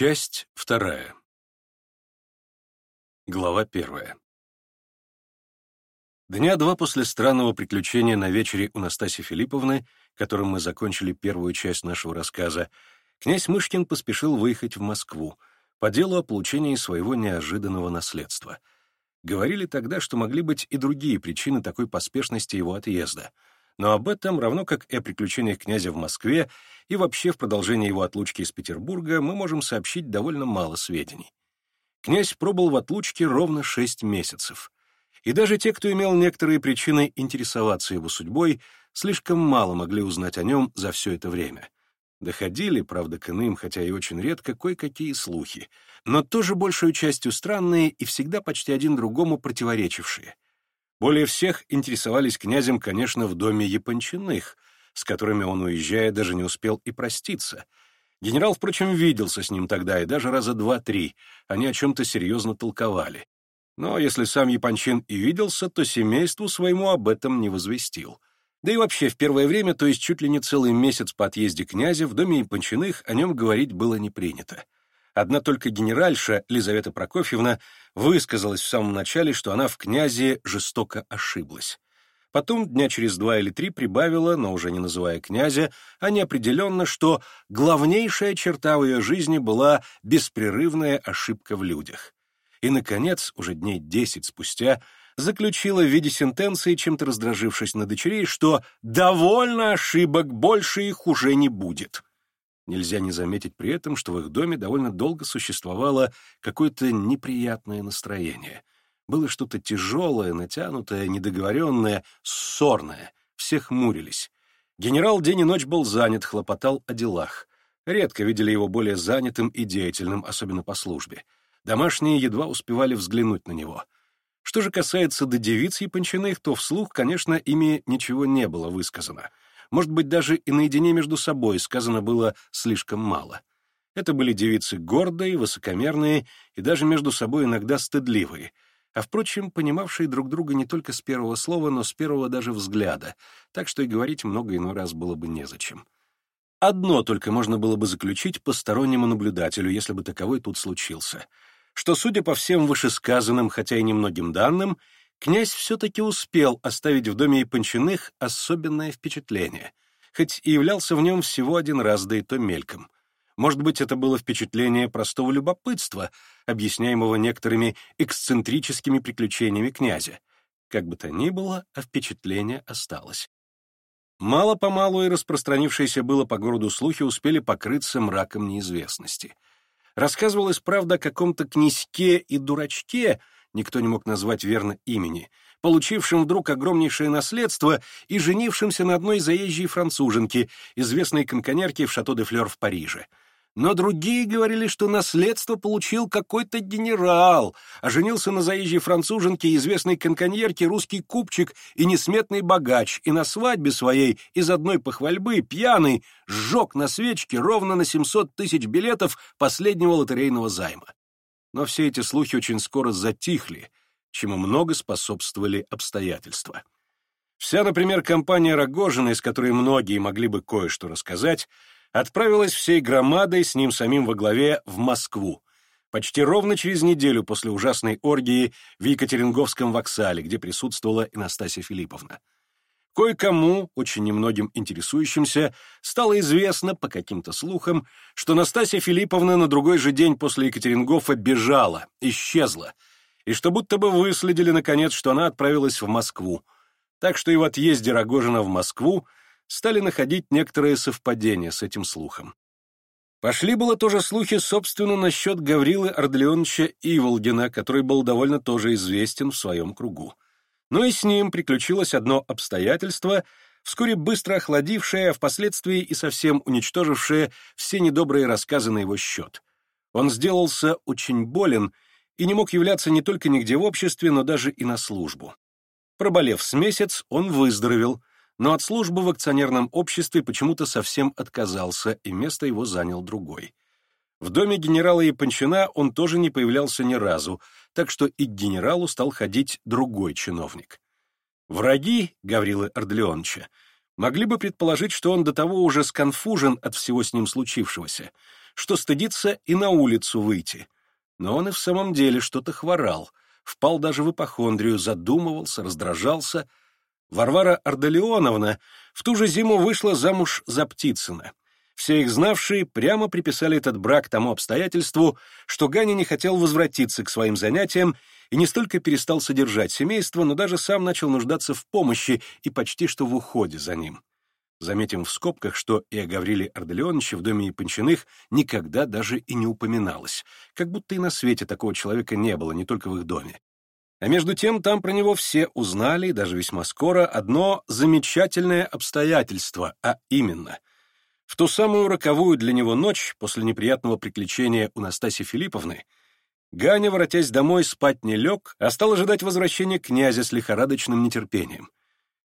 Часть вторая. Глава первая. Дня два после странного приключения на вечере у Настаси Филипповны, которым мы закончили первую часть нашего рассказа, князь Мышкин поспешил выехать в Москву по делу о получении своего неожиданного наследства. Говорили тогда, что могли быть и другие причины такой поспешности его отъезда — но об этом, равно как и о приключениях князя в Москве и вообще в продолжении его отлучки из Петербурга, мы можем сообщить довольно мало сведений. Князь пробыл в отлучке ровно шесть месяцев. И даже те, кто имел некоторые причины интересоваться его судьбой, слишком мало могли узнать о нем за все это время. Доходили, правда, к иным, хотя и очень редко, кое-какие слухи, но тоже большую частью странные и всегда почти один другому противоречившие — более всех интересовались князем, конечно, в доме Япончиных, с которыми он, уезжая, даже не успел и проститься. Генерал, впрочем, виделся с ним тогда, и даже раза два-три. Они о чем-то серьезно толковали. Но если сам Япончин и виделся, то семейству своему об этом не возвестил. Да и вообще, в первое время, то есть чуть ли не целый месяц по отъезде князя, в доме Япончиных о нем говорить было не принято. Одна только генеральша, Лизавета Прокофьевна, высказалась в самом начале, что она в князе жестоко ошиблась. Потом дня через два или три прибавила, но уже не называя князя, а неопределенно, что главнейшая черта в ее жизни была беспрерывная ошибка в людях. И, наконец, уже дней десять спустя, заключила в виде сентенции, чем-то раздражившись на дочерей, что «довольно ошибок, больше их уже не будет». Нельзя не заметить при этом, что в их доме довольно долго существовало какое-то неприятное настроение. Было что-то тяжелое, натянутое, недоговоренное, ссорное. Все хмурились. Генерал день и ночь был занят, хлопотал о делах. Редко видели его более занятым и деятельным, особенно по службе. Домашние едва успевали взглянуть на него. Что же касается до девиц Япончиных, то вслух, конечно, ими ничего не было высказано — может быть, даже и наедине между собой сказано было слишком мало. Это были девицы гордые, высокомерные и даже между собой иногда стыдливые, а, впрочем, понимавшие друг друга не только с первого слова, но с первого даже взгляда, так что и говорить много иной раз было бы незачем. Одно только можно было бы заключить постороннему наблюдателю, если бы таковой тут случился — что, судя по всем вышесказанным, хотя и немногим данным, князь все-таки успел оставить в доме Панчиных особенное впечатление, хоть и являлся в нем всего один раз, да и то мельком. Может быть, это было впечатление простого любопытства, объясняемого некоторыми эксцентрическими приключениями князя. Как бы то ни было, а впечатление осталось. Мало-помалу и распространившиеся было по городу слухи успели покрыться мраком неизвестности. Рассказывалось, правда, о каком-то князьке и дурачке — никто не мог назвать верно имени, получившим вдруг огромнейшее наследство и женившимся на одной заезжей француженке, известной конконерке в Шато-де-Флёр в Париже. Но другие говорили, что наследство получил какой-то генерал, а женился на заезжей француженке, известной конконьерке, русский купчик и несметный богач, и на свадьбе своей из одной похвальбы пьяный сжег на свечке ровно на 700 тысяч билетов последнего лотерейного займа но все эти слухи очень скоро затихли, чему много способствовали обстоятельства. Вся, например, компания Рогожина, из которой многие могли бы кое-что рассказать, отправилась всей громадой с ним самим во главе в Москву, почти ровно через неделю после ужасной оргии в Екатеринговском воксале, где присутствовала Инастасия Филипповна. Кое-кому, очень немногим интересующимся, стало известно по каким-то слухам, что Настасья Филипповна на другой же день после Екатерингофа бежала, исчезла, и что будто бы выследили, наконец, что она отправилась в Москву. Так что и в отъезде Рогожина в Москву стали находить некоторые совпадения с этим слухом. Пошли было тоже слухи, собственно, насчет Гаврилы Ордлеоновича Иволгина, который был довольно тоже известен в своем кругу. Но и с ним приключилось одно обстоятельство, вскоре быстро охладившее, а впоследствии и совсем уничтожившее все недобрые рассказы на его счет. Он сделался очень болен и не мог являться не только нигде в обществе, но даже и на службу. Проболев с месяц, он выздоровел, но от службы в акционерном обществе почему-то совсем отказался, и место его занял другой — в доме генерала Япончина он тоже не появлялся ни разу, так что и к генералу стал ходить другой чиновник. Враги Гаврилы Ордлеоновича могли бы предположить, что он до того уже сконфужен от всего с ним случившегося, что стыдится и на улицу выйти. Но он и в самом деле что-то хворал, впал даже в ипохондрию, задумывался, раздражался. Варвара Ордолеоновна в ту же зиму вышла замуж за Птицына — все их знавшие прямо приписали этот брак тому обстоятельству, что Гани не хотел возвратиться к своим занятиям и не столько перестал содержать семейство, но даже сам начал нуждаться в помощи и почти что в уходе за ним. Заметим в скобках, что и о Гавриле Арделеоновиче в доме Япончиных никогда даже и не упоминалось, как будто и на свете такого человека не было, не только в их доме. А между тем там про него все узнали, даже весьма скоро, одно замечательное обстоятельство, а именно — в ту самую роковую для него ночь после неприятного приключения у Настаси Филипповны Ганя, воротясь домой, спать не лег, а стал ожидать возвращения князя с лихорадочным нетерпением.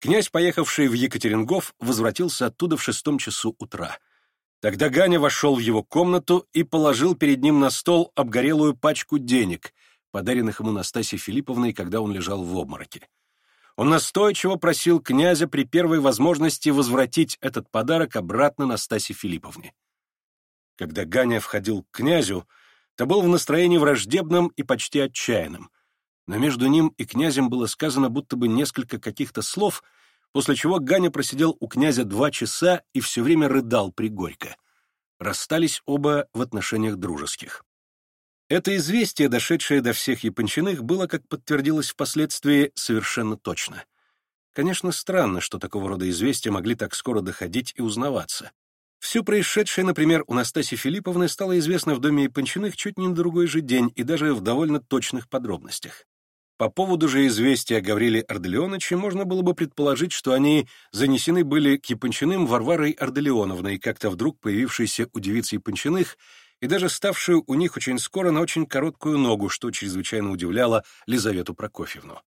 Князь, поехавший в Екатерингов, возвратился оттуда в шестом часу утра. Тогда Ганя вошел в его комнату и положил перед ним на стол обгорелую пачку денег, подаренных ему Настасьей Филипповной, когда он лежал в обмороке. Он настойчиво просил князя при первой возможности возвратить этот подарок обратно Настасье Филипповне. Когда Ганя входил к князю, то был в настроении враждебном и почти отчаянном, но между ним и князем было сказано будто бы несколько каких-то слов, после чего Ганя просидел у князя два часа и все время рыдал пригорько. Расстались оба в отношениях дружеских. Это известие, дошедшее до всех Япончиных, было, как подтвердилось впоследствии, совершенно точно. Конечно, странно, что такого рода известия могли так скоро доходить и узнаваться. Все происшедшее, например, у Настаси Филипповны стало известно в доме Япончиных чуть не на другой же день и даже в довольно точных подробностях. По поводу же известия о Гавриле Арделеоновиче можно было бы предположить, что они занесены были к Япончиным Варварой Арделеоновной, как-то вдруг появившейся у девиц Япончиных, и даже ставшую у них очень скоро на очень короткую ногу, что чрезвычайно удивляло Лизавету Прокофьевну.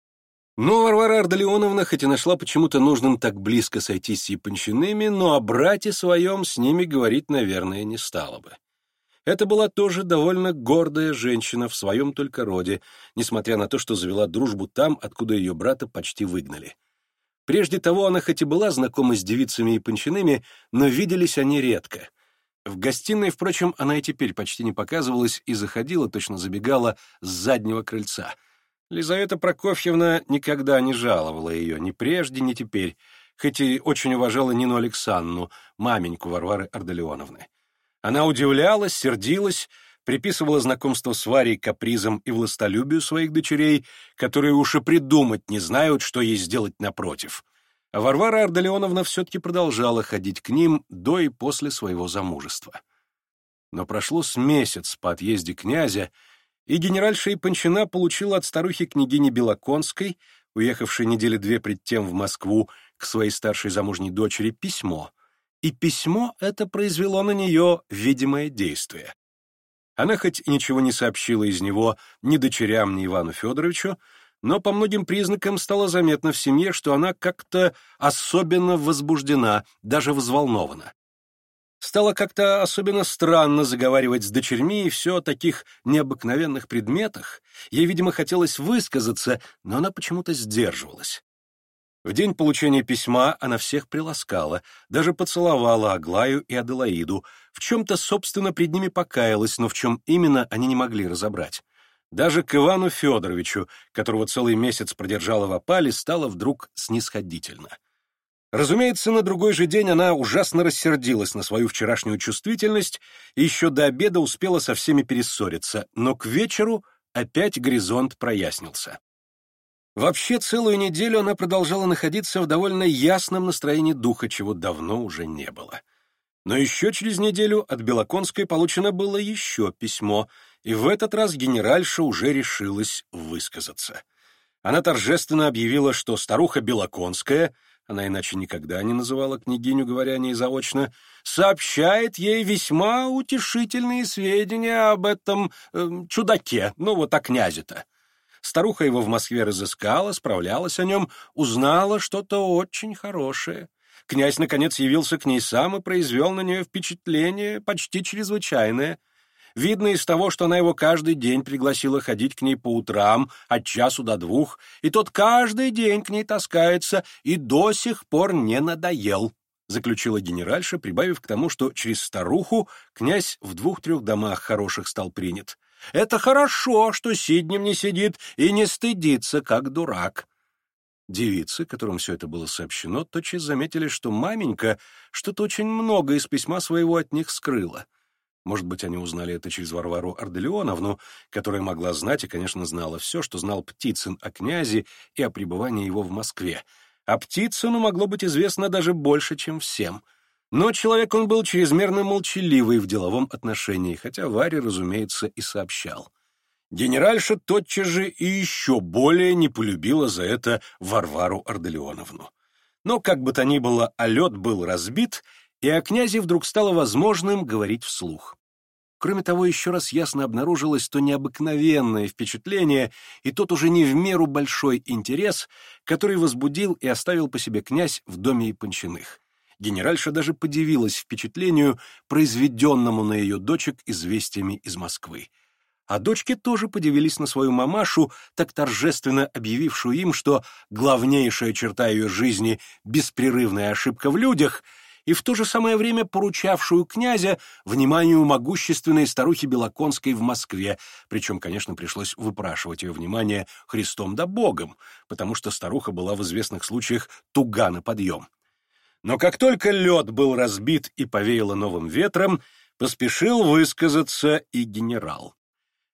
Но Варвара Ардалионовна хоть и нашла почему-то нужным так близко сойтись с Япончиными, но о брате своем с ними говорить, наверное, не стала бы. Это была тоже довольно гордая женщина в своем только роде, несмотря на то, что завела дружбу там, откуда ее брата почти выгнали. Прежде того она хоть и была знакома с девицами и панчиными, но виделись они редко — в гостиной, впрочем, она и теперь почти не показывалась и заходила, точно забегала, с заднего крыльца. Лизавета Прокофьевна никогда не жаловала ее, ни прежде, ни теперь, хоть и очень уважала Нину Александру, маменьку Варвары Арделеоновны. Она удивлялась, сердилась, приписывала знакомство с Варей капризом и властолюбию своих дочерей, которые уж и придумать не знают, что ей сделать напротив. Варвара Арделеоновна все-таки продолжала ходить к ним до и после своего замужества. Но прошло с месяц по отъезде князя, и генеральша Ипанчина получила от старухи княгини Белоконской, уехавшей недели две пред тем в Москву к своей старшей замужней дочери, письмо. И письмо это произвело на нее видимое действие. Она хоть ничего не сообщила из него ни дочерям, ни Ивану Федоровичу, но по многим признакам стало заметно в семье, что она как-то особенно возбуждена, даже взволнована. Стало как-то особенно странно заговаривать с дочерьми и все о таких необыкновенных предметах. Ей, видимо, хотелось высказаться, но она почему-то сдерживалась. В день получения письма она всех приласкала, даже поцеловала Аглаю и Аделаиду, в чем-то, собственно, пред ними покаялась, но в чем именно они не могли разобрать. Даже к Ивану Федоровичу, которого целый месяц продержала в опале, стало вдруг снисходительно. Разумеется, на другой же день она ужасно рассердилась на свою вчерашнюю чувствительность и еще до обеда успела со всеми перессориться, но к вечеру опять горизонт прояснился. Вообще, целую неделю она продолжала находиться в довольно ясном настроении духа, чего давно уже не было. Но еще через неделю от Белоконской получено было еще письмо — и в этот раз генеральша уже решилась высказаться. Она торжественно объявила, что старуха Белоконская, она иначе никогда не называла княгиню, говоря о ней заочно, сообщает ей весьма утешительные сведения об этом э, чудаке, ну вот о князе-то. Старуха его в Москве разыскала, справлялась о нем, узнала что-то очень хорошее. Князь, наконец, явился к ней сам и произвел на нее впечатление почти чрезвычайное — Видно из того, что она его каждый день пригласила ходить к ней по утрам от часу до двух, и тот каждый день к ней таскается и до сих пор не надоел, заключила генеральша, прибавив к тому, что через старуху князь в двух-трех домах хороших стал принят. Это хорошо, что Сиднем не сидит и не стыдится, как дурак. Девицы, которым все это было сообщено, тотчас заметили, что маменька что-то очень много из письма своего от них скрыла. Может быть, они узнали это через Варвару Арделеоновну, которая могла знать и, конечно, знала все, что знал Птицын о князе и о пребывании его в Москве. А Птицыну могло быть известно даже больше, чем всем. Но человек он был чрезмерно молчаливый в деловом отношении, хотя Варе, разумеется, и сообщал. Генеральша тотчас же и еще более не полюбила за это Варвару Арделеоновну. Но, как бы то ни было, а лед был разбит, и о князе вдруг стало возможным говорить вслух. Кроме того, еще раз ясно обнаружилось то необыкновенное впечатление и тот уже не в меру большой интерес, который возбудил и оставил по себе князь в доме Япончиных. Генеральша даже подивилась впечатлению, произведенному на ее дочек известиями из Москвы. А дочки тоже подивились на свою мамашу, так торжественно объявившую им, что главнейшая черта ее жизни — беспрерывная ошибка в людях — и в то же самое время поручавшую князя вниманию могущественной старухи Белоконской в Москве, причем, конечно, пришлось выпрашивать ее внимание Христом да Богом, потому что старуха была в известных случаях туга на подъем. Но как только лед был разбит и повеяло новым ветром, поспешил высказаться и генерал.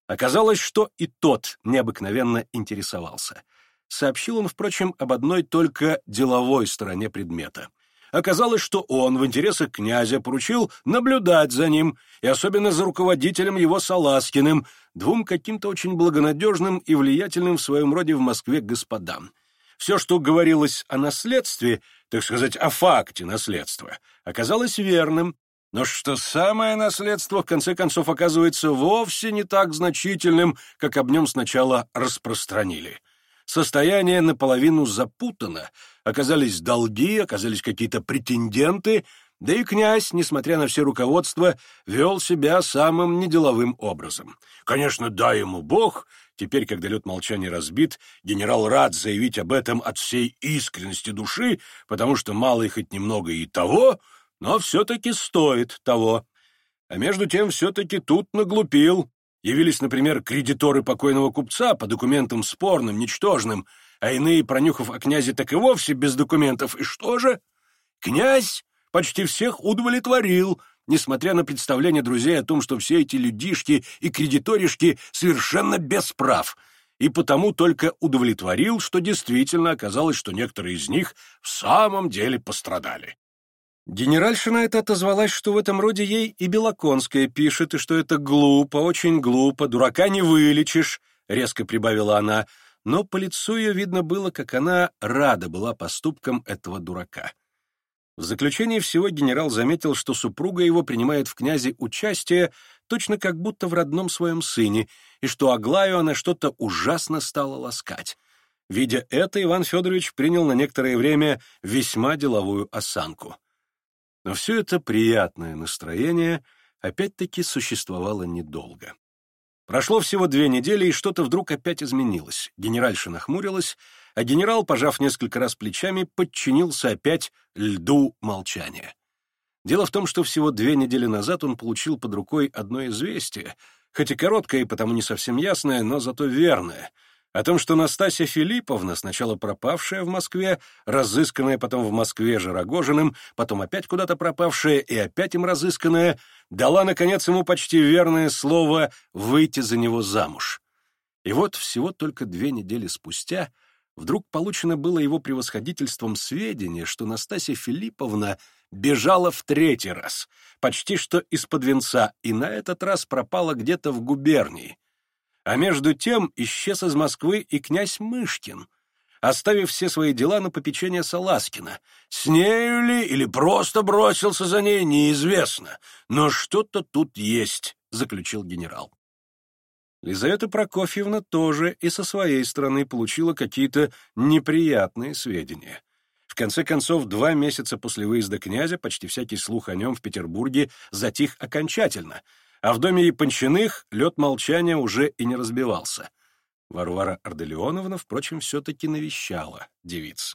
Оказалось, что и тот необыкновенно интересовался. Сообщил он, впрочем, об одной только деловой стороне предмета. Оказалось, что он в интересах князя поручил наблюдать за ним, и особенно за руководителем его Саласкиным, двум каким-то очень благонадежным и влиятельным в своем роде в Москве господам. Все, что говорилось о наследстве, так сказать, о факте наследства, оказалось верным, но что самое наследство, в конце концов, оказывается вовсе не так значительным, как об нем сначала распространили. Состояние наполовину запутано — Э, оказались долги, э, оказались какие-то претенденты, да и князь, несмотря на все руководство, вел себя самым неделовым образом. Конечно, дай ему бог, теперь, когда лед молчания разбит, генерал рад заявить об этом от всей искренности души, потому что мало и хоть немного и того, но все-таки стоит того. А между тем все-таки тут наглупил. Явились, например, кредиторы покойного купца по документам спорным, ничтожным — а иные, пронюхав о князе, так и вовсе без документов. И что же? Князь почти всех удовлетворил, несмотря на представление друзей о том, что все эти людишки и кредиторишки совершенно без прав, и потому только удовлетворил, что действительно оказалось, что некоторые из них в самом деле пострадали. Генеральшина это отозвалась, что в этом роде ей и Белоконская пишет, и что это глупо, очень глупо, дурака не вылечишь, — резко прибавила она, — но по лицу ее видно было, как она рада была поступкам этого дурака. В заключение всего генерал заметил, что супруга его принимает в князе участие точно как будто в родном своем сыне, и что Аглаю она что-то ужасно стала ласкать. Видя это, Иван Федорович принял на некоторое время весьма деловую осанку. Но все это приятное настроение опять-таки существовало недолго. Прошло всего две недели, и что-то вдруг опять изменилось. Генеральша нахмурилась, а генерал, пожав несколько раз плечами, подчинился опять льду молчания. Дело в том, что всего две недели назад он получил под рукой одно известие, хоть и короткое и потому не совсем ясное, но зато верное — о том, что Настасья Филипповна, сначала пропавшая в Москве, разысканная потом в Москве же Рогожиным, потом опять куда-то пропавшая и опять им разысканная, дала, наконец, ему почти верное слово выйти за него замуж. И вот всего только две недели спустя вдруг получено было его превосходительством сведение, что Настасья Филипповна бежала в третий раз, почти что из-под венца, и на этот раз пропала где-то в губернии, а между тем исчез из Москвы и князь Мышкин, оставив все свои дела на попечение Саласкина. С нею ли или просто бросился за ней, неизвестно. Но что-то тут есть, — заключил генерал. Лизавета Прокофьевна тоже и со своей стороны получила какие-то неприятные сведения. В конце концов, два месяца после выезда князя почти всякий слух о нем в Петербурге затих окончательно — а в доме Япончиных лед молчания уже и не разбивался. Варвара Арделеоновна, впрочем, все-таки навещала девиц.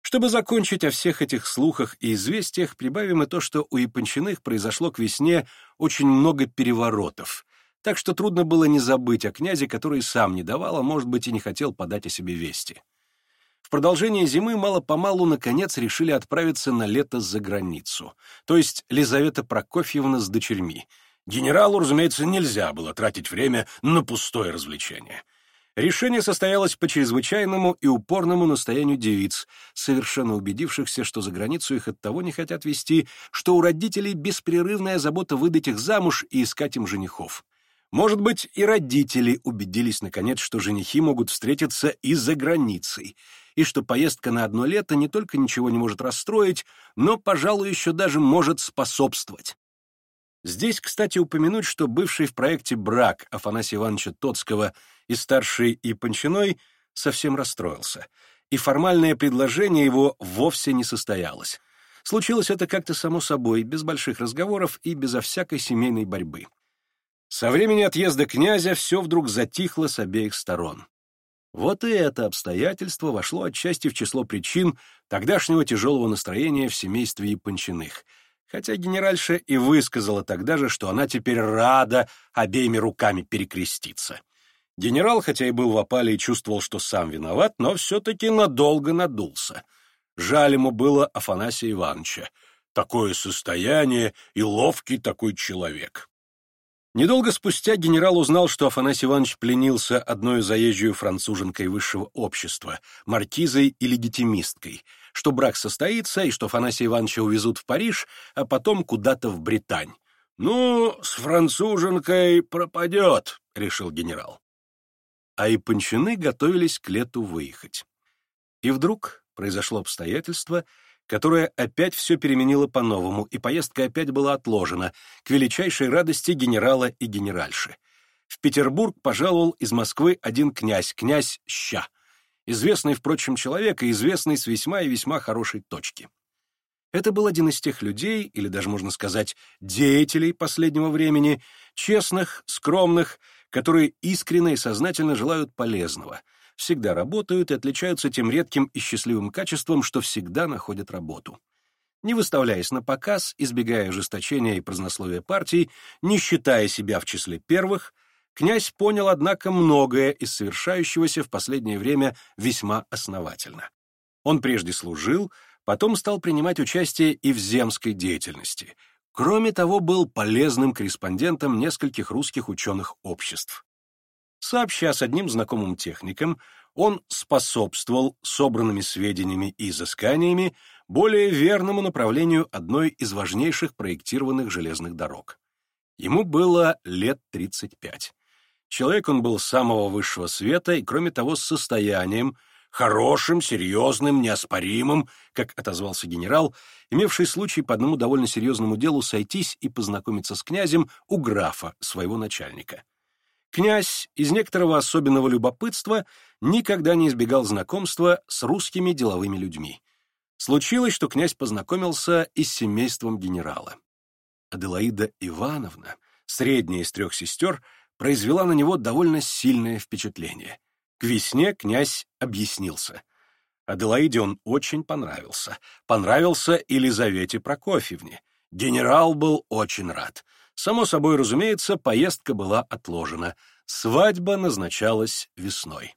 Чтобы закончить о всех этих слухах и известиях, прибавим и то, что у Япончиных произошло к весне очень много переворотов, так что трудно было не забыть о князе, который сам не давал, а, может быть, и не хотел подать о себе вести. В продолжение зимы мало-помалу, наконец, решили отправиться на лето за границу, то есть Лизавета Прокофьевна с дочерьми — Генералу, разумеется, нельзя было тратить время на пустое развлечение. Решение состоялось по чрезвычайному и упорному настоянию девиц, совершенно убедившихся, что за границу их оттого не хотят вести, что у родителей беспрерывная забота выдать их замуж и искать им женихов. Может быть, и родители убедились, наконец, что женихи могут встретиться и за границей, и что поездка на одно лето не только ничего не может расстроить, но, пожалуй, еще даже может способствовать. Здесь, кстати, упомянуть, что бывший в проекте брак Афанасия Ивановича Тоцкого и старший и Панчиной совсем расстроился, и формальное предложение его вовсе не состоялось. Случилось это как-то само собой, без больших разговоров и безо всякой семейной борьбы. Со времени отъезда князя все вдруг затихло с обеих сторон. Вот и это обстоятельство вошло отчасти в число причин тогдашнего тяжелого настроения в семействе Япончиных — Хотя генеральша и высказала тогда же, что она теперь рада обеими руками перекреститься. Генерал, хотя и был в опале и чувствовал, что сам виноват, но все-таки надолго надулся. Жаль ему было Афанасия Ивановича. Такое состояние и ловкий такой человек. Недолго спустя генерал узнал, что Афанасий Иванович пленился одной заезжую француженкой высшего общества, маркизой и легитимисткой — что брак состоится и что Фанасий Ивановича увезут в Париж, а потом куда-то в Британь. «Ну, с француженкой пропадет», — решил генерал. А и пончины готовились к лету выехать. И вдруг произошло обстоятельство, которое опять все переменило по-новому, и поездка опять была отложена, к величайшей радости генерала и генеральши. В Петербург пожаловал из Москвы один князь, князь Ща — известный, впрочем, человек и известный с весьма и весьма хорошей точки. Это был один из тех людей, или даже можно сказать, деятелей последнего времени, честных, скромных, которые искренне и сознательно желают полезного, всегда работают и отличаются тем редким и счастливым качеством, что всегда находят работу. Не выставляясь на показ, избегая ожесточения и празднословия партий, не считая себя в числе первых, князь понял, однако, многое из совершающегося в последнее время весьма основательно. Он прежде служил, потом стал принимать участие и в земской деятельности. Кроме того, был полезным корреспондентом нескольких русских ученых обществ. Сообща с одним знакомым техником, он способствовал собранными сведениями и изысканиями более верному направлению одной из важнейших проектированных железных дорог. Ему было лет 35. Человек он был самого высшего света и, кроме того, с состоянием, хорошим, серьезным, неоспоримым, как отозвался генерал, имевший случай по одному довольно серьезному делу сойтись и познакомиться с князем у графа, своего начальника. Князь из некоторого особенного любопытства никогда не избегал знакомства с русскими деловыми людьми. Случилось, что князь познакомился и с семейством генерала. Аделаида Ивановна, средняя из трех сестер, — произвела на него довольно сильное впечатление. К весне князь объяснился. Аделаиде он очень понравился. Понравился Елизавете Прокофьевне. Генерал был очень рад. Само собой, разумеется, поездка была отложена. Свадьба назначалась весной.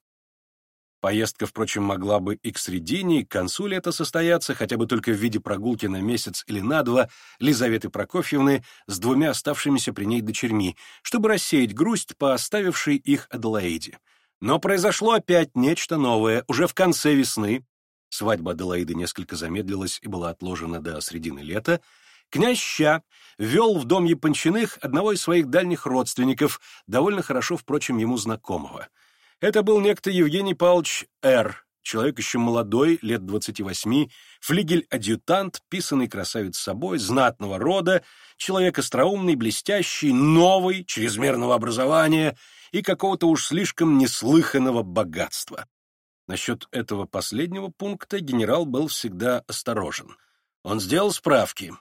Поездка, впрочем, могла бы и к средине, и к концу лета состояться, хотя бы только в виде прогулки на месяц или на два Лизаветы Прокофьевны с двумя оставшимися при ней дочерьми, чтобы рассеять грусть по оставившей их Аделаиде. Но произошло опять нечто новое, уже в конце весны. Свадьба Аделаиды несколько замедлилась и была отложена до середины лета. Князь Ща вел в дом Япончиных одного из своих дальних родственников, довольно хорошо, впрочем, ему знакомого — это был некто Евгений Павлович Р., человек еще молодой, лет 28, флигель-адъютант, писанный красавец собой, знатного рода, человек остроумный, блестящий, новый, чрезмерного образования и какого-то уж слишком неслыханного богатства. Насчет этого последнего пункта генерал был всегда осторожен. Он сделал справки.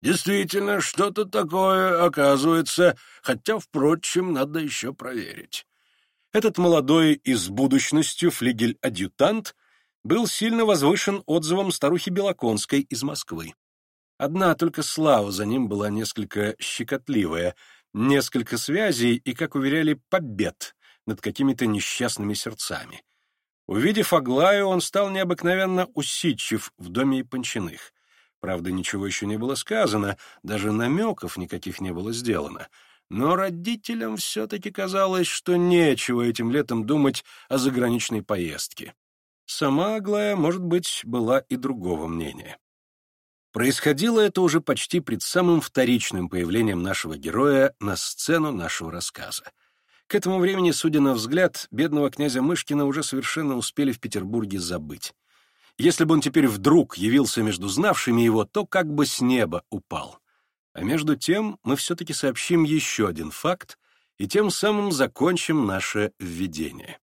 Действительно, что-то такое оказывается, хотя, впрочем, надо еще проверить. Этот молодой и с будущностью флигель-адъютант был сильно возвышен отзывом старухи Белоконской из Москвы. Одна только слава за ним была несколько щекотливая, несколько связей и, как уверяли, побед над какими-то несчастными сердцами. Увидев Аглаю, он стал необыкновенно усидчив в доме Панчиных. Правда, ничего еще не было сказано, даже намеков никаких не было сделано — но родителям все-таки казалось, что нечего этим летом думать о заграничной поездке. Сама Аглая, может быть, была и другого мнения. Происходило это уже почти пред самым вторичным появлением нашего героя на сцену нашего рассказа. К этому времени, судя на взгляд, бедного князя Мышкина уже совершенно успели в Петербурге забыть. Если бы он теперь вдруг явился между знавшими его, то как бы с неба упал. А между тем мы все-таки сообщим еще один факт и тем самым закончим наше введение.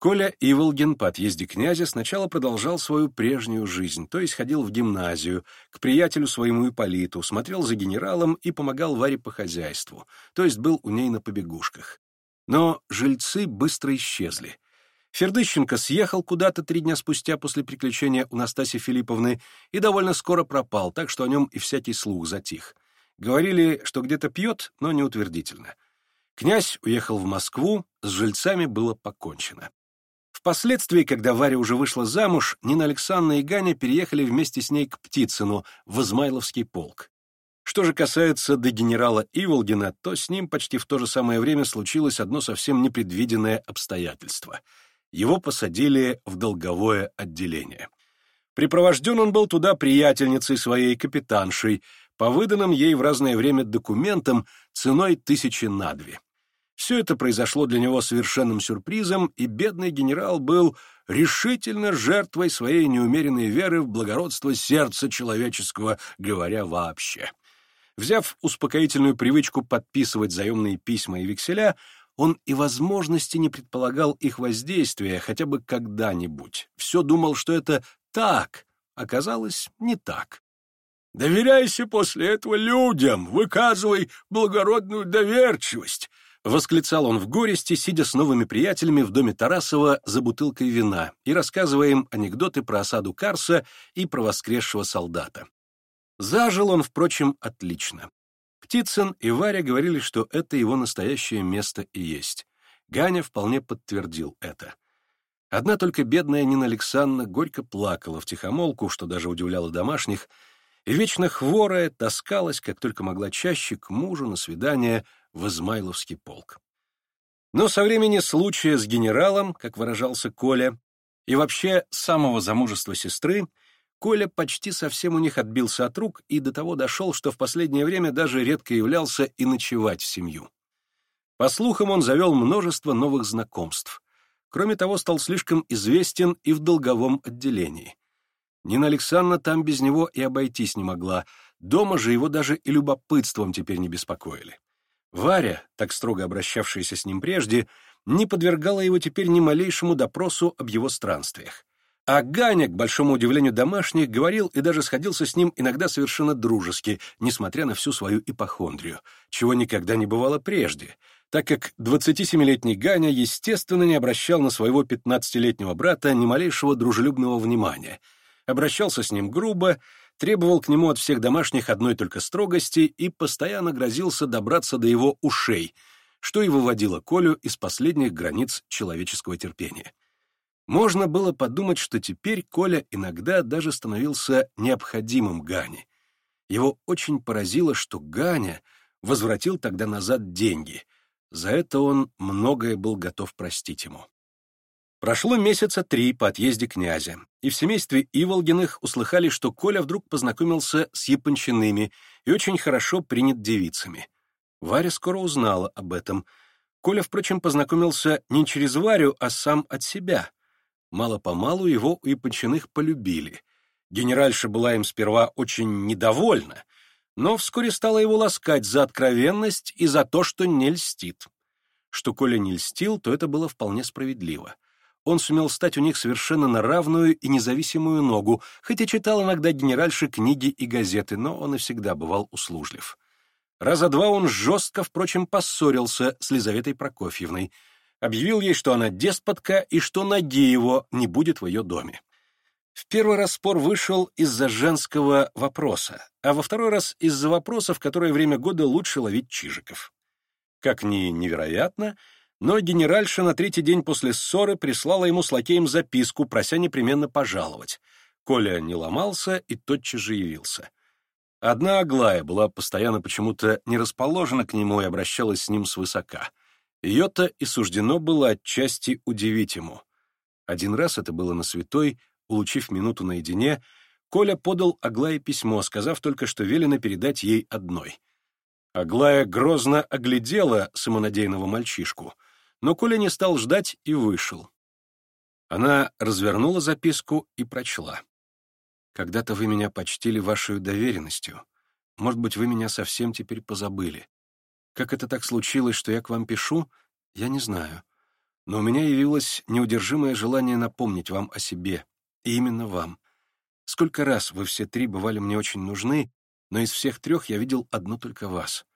Коля Иволгин по отъезде князя сначала продолжал свою прежнюю жизнь, то есть ходил в гимназию, к приятелю своему Ипполиту, смотрел за генералом и помогал Варе по хозяйству, то есть был у ней на побегушках. Но жильцы быстро исчезли, Фердыщенко съехал куда-то три дня спустя после приключения у Настаси Филипповны и довольно скоро пропал, так что о нем и всякий слух затих. Говорили, что где-то пьет, но неутвердительно. Князь уехал в Москву, с жильцами было покончено. Впоследствии, когда Варя уже вышла замуж, Нина Александровна и Ганя переехали вместе с ней к Птицыну, в Измайловский полк. Что же касается до генерала Иволгина, то с ним почти в то же самое время случилось одно совсем непредвиденное обстоятельство — его посадили в долговое отделение. Припровожден он был туда приятельницей своей капитаншей, по выданным ей в разное время документам ценой тысячи на две. Все это произошло для него совершенным сюрпризом, и бедный генерал был решительно жертвой своей неумеренной веры в благородство сердца человеческого, говоря вообще. Взяв успокоительную привычку подписывать заемные письма и векселя, он и возможности не предполагал их воздействия хотя бы когда-нибудь. Все думал, что это так. Оказалось, не так. «Доверяйся после этого людям, выказывай благородную доверчивость», — восклицал он в горести, сидя с новыми приятелями в доме Тарасова за бутылкой вина и рассказывая им анекдоты про осаду Карса и про воскресшего солдата. Зажил он, впрочем, отлично. Птицын и Варя говорили, что это его настоящее место и есть. Ганя вполне подтвердил это. Одна только бедная Нина Александровна горько плакала в тихомолку, что даже удивляло домашних, и вечно хворая таскалась, как только могла чаще, к мужу на свидание в Измайловский полк. Но со времени случая с генералом, как выражался Коля, и вообще самого замужества сестры — Коля почти совсем у них отбился от рук и до того дошел, что в последнее время даже редко являлся и ночевать в семью. По слухам, он завел множество новых знакомств. Кроме того, стал слишком известен и в долговом отделении. Нина Александровна там без него и обойтись не могла, дома же его даже и любопытством теперь не беспокоили. Варя, так строго обращавшаяся с ним прежде, не подвергала его теперь ни малейшему допросу об его странствиях. А Аганик, к большому удивлению домашних, говорил и даже сходился с ним иногда совершенно дружески, несмотря на всю свою ипохондрию, чего никогда не бывало прежде, так как 27-летний Ганя, естественно, не обращал на своего 15-летнего брата ни малейшего дружелюбного внимания, обращался с ним грубо, требовал к нему от всех домашних одной только строгости и постоянно грозился добраться до его ушей, что и выводило Колю из последних границ человеческого терпения. Можно было подумать, что теперь Коля иногда даже становился необходимым Гане. Его очень поразило, что Ганя возвратил тогда назад деньги. За это он многое был готов простить ему. Прошло месяца три по отъезде князя, и в семействе Иволгиных услыхали, что Коля вдруг познакомился с япончиными и очень хорошо принят девицами. Варя скоро узнала об этом. Коля, впрочем, познакомился не через Варю, а сам от себя — Мало-помалу его и подчинных полюбили. Генеральша была им сперва очень недовольна, но вскоре стала его ласкать за откровенность и за то, что не льстит. Что Коля не льстил, то это было вполне справедливо. Он сумел стать у них совершенно на равную и независимую ногу, хотя читал иногда генеральши книги и газеты, но он и всегда бывал услужлив. Раза два он жестко, впрочем, поссорился с Лизаветой Прокофьевной — объявил ей, что она деспотка и что ноги его не будет в ее доме. В первый раз спор вышел из-за женского вопроса, а во второй раз из-за вопроса, в которое время года лучше ловить чижиков. Как ни невероятно, но генеральша на третий день после ссоры прислала ему с лакеем записку, прося непременно пожаловать. Коля не ломался и тотчас же явился. Одна Аглая была постоянно почему-то не расположена к нему и обращалась с ним свысока — ее-то и суждено было отчасти удивить ему. Один раз это было на святой, улучив минуту наедине, Коля подал Аглае письмо, сказав только, что велено передать ей одной. Аглая грозно оглядела самонадеянного мальчишку, но Коля не стал ждать и вышел. Она развернула записку и прочла. «Когда-то вы меня почтили вашей доверенностью. Может быть, вы меня совсем теперь позабыли. Как это так случилось, что я к вам пишу, я не знаю. Но у меня явилось неудержимое желание напомнить вам о себе, и именно вам. Сколько раз вы все три бывали мне очень нужны, но из всех трех я видел одну только вас.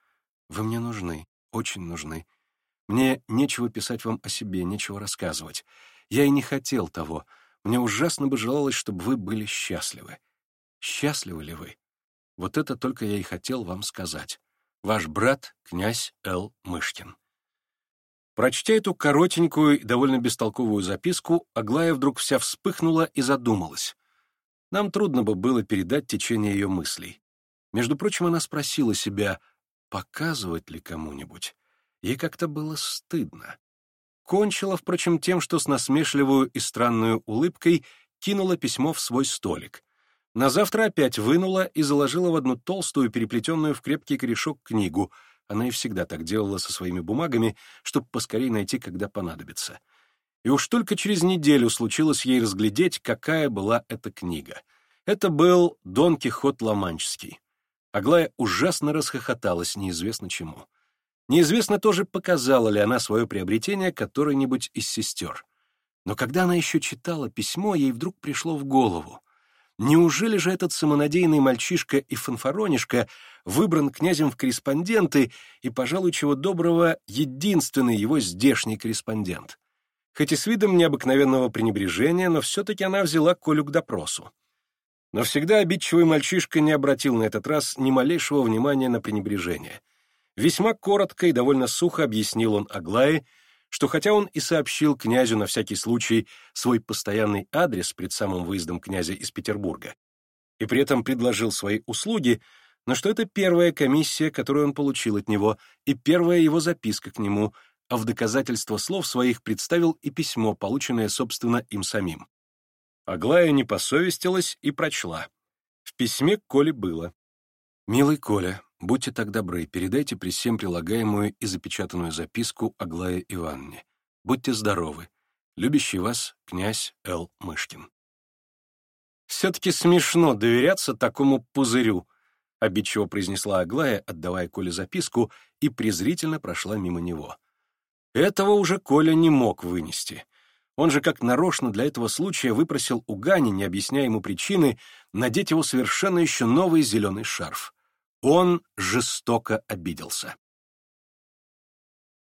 Вы мне нужны, очень нужны. Мне нечего писать вам о себе, нечего рассказывать. Я и не хотел того. Мне ужасно бы желалось, чтобы вы были счастливы. Счастливы ли вы? Вот это только я и хотел вам сказать ваш брат, князь Л. Мышкин». Прочтя эту коротенькую, и довольно бестолковую записку, Аглая вдруг вся вспыхнула и задумалась. Нам трудно бы было передать течение ее мыслей. Между прочим, она спросила себя, показывать ли кому-нибудь. Ей как-то было стыдно. Кончила, впрочем, тем, что с насмешливую и странную улыбкой кинула письмо в свой столик, на завтра опять вынула и заложила в одну толстую, переплетенную в крепкий корешок книгу. Она и всегда так делала со своими бумагами, чтобы поскорее найти, когда понадобится. И уж только через неделю случилось ей разглядеть, какая была эта книга. Это был «Дон Кихот Ламанческий». Аглая ужасно расхохоталась, неизвестно чему. Неизвестно тоже, показала ли она свое приобретение которой-нибудь из сестер. Но когда она еще читала письмо, ей вдруг пришло в голову — Неужели же этот самонадеянный мальчишка и фанфаронишка выбран князем в корреспонденты и, пожалуй, чего доброго, единственный его здешний корреспондент? Хоть и с видом необыкновенного пренебрежения, но все-таки она взяла Колю к допросу. Но всегда обидчивый мальчишка не обратил на этот раз ни малейшего внимания на пренебрежение. Весьма коротко и довольно сухо объяснил он Аглае, что хотя он и сообщил князю на всякий случай свой постоянный адрес перед самым выездом князя из Петербурга, и при этом предложил свои услуги, но что это первая комиссия, которую он получил от него, и первая его записка к нему, а в доказательство слов своих представил и письмо, полученное, собственно, им самим. Аглая не посовестилась и прочла. В письме к Коле было. «Милый Коля, Будьте так добры, передайте при всем прилагаемую и запечатанную записку Аглае Ивановне. Будьте здоровы. Любящий вас князь Л. Мышкин. «Все-таки смешно доверяться такому пузырю», — обидчиво произнесла Аглая, отдавая Коле записку, и презрительно прошла мимо него. Этого уже Коля не мог вынести. Он же как нарочно для этого случая выпросил у Гани, не объясняя ему причины, надеть его совершенно еще новый зеленый шарф. Он жестоко обиделся.